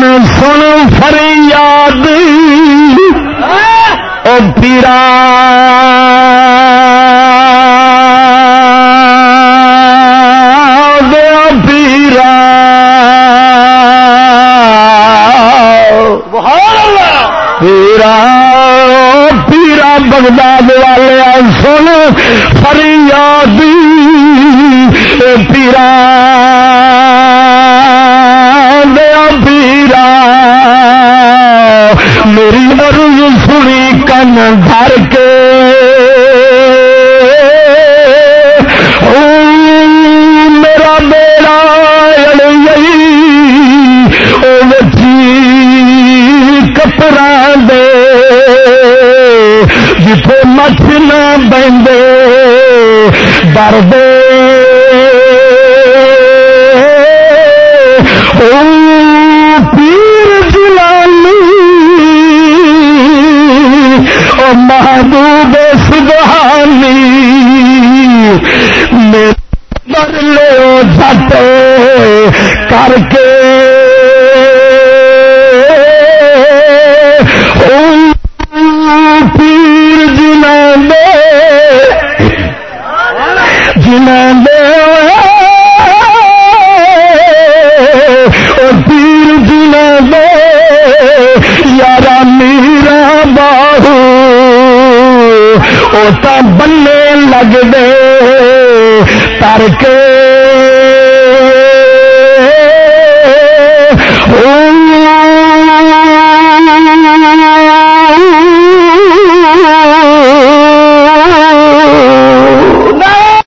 کن سن فریاد او پیرا پیرا پیرا بغداد والے سن فریاد پیرا میری عرض سنی کن بھر کے۔ میرا میرا جی کپڑا دے۔ جتنے مچھ نہ بندے ڈر دے او محبوب سبحانی مر لو جٹ کر کے۔ پیر جنا دے جنا دے۔ پیر جنا دے یار میرا باہو او تا بننے لگ دے تر کے